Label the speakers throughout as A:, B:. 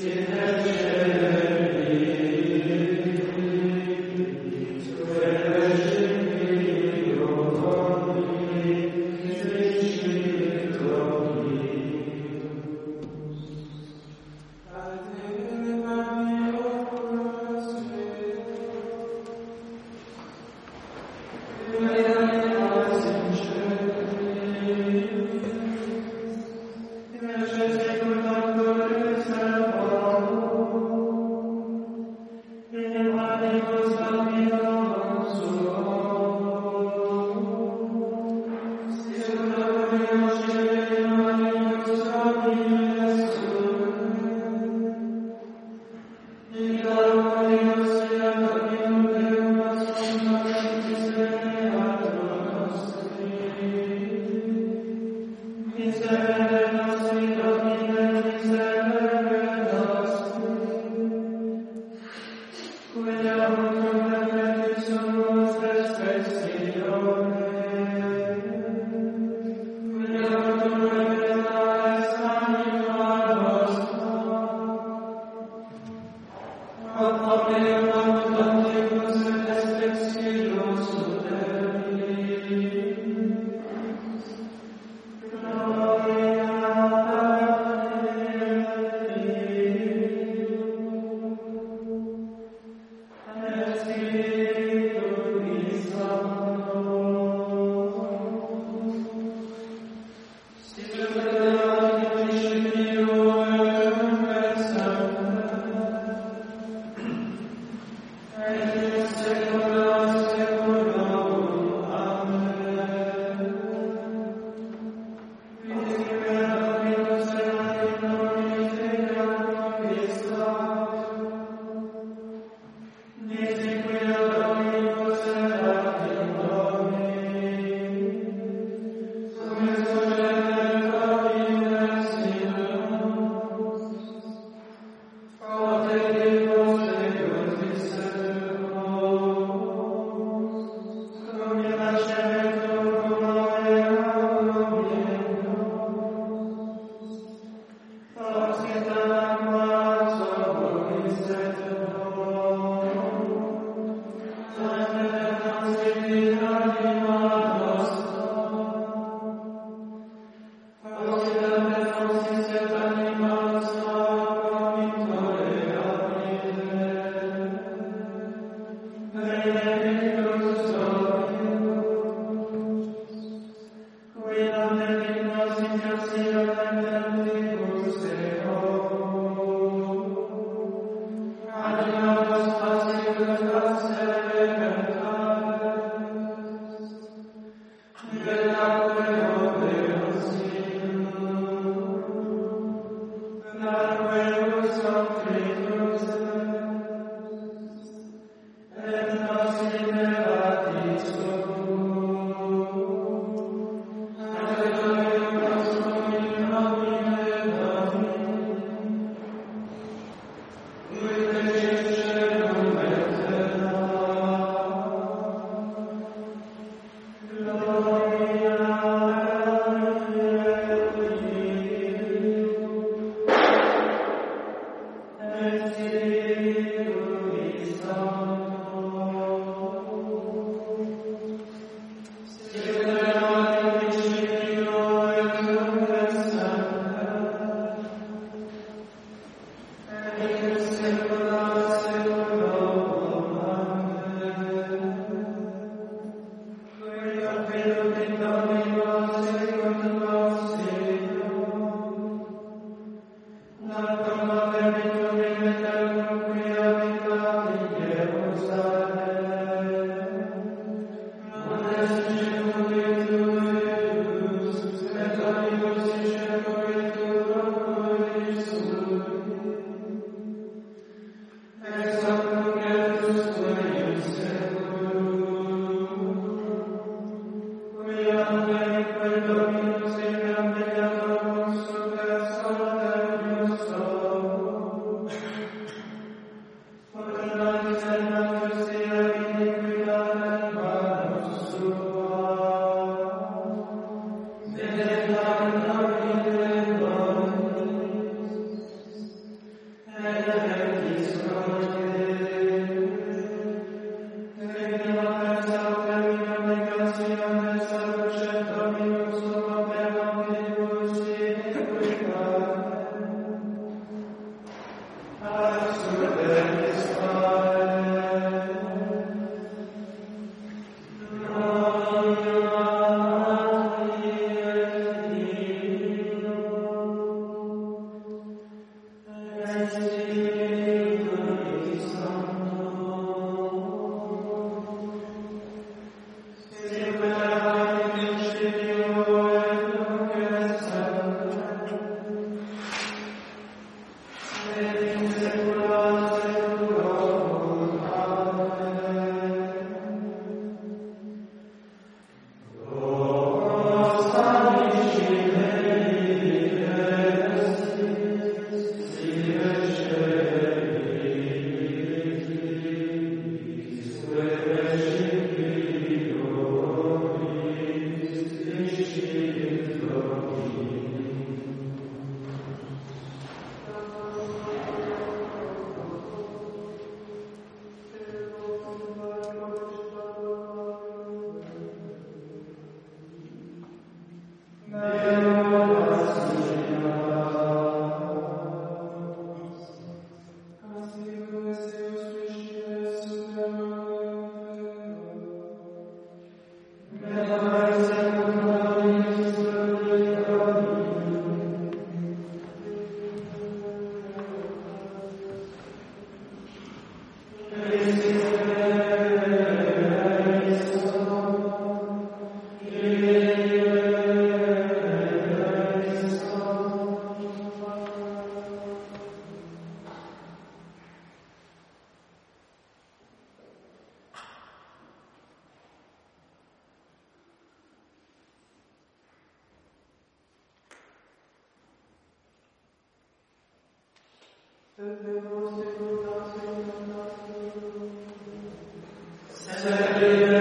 A: Yeah. us in Thank you. heavenly Sed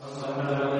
A: Amen.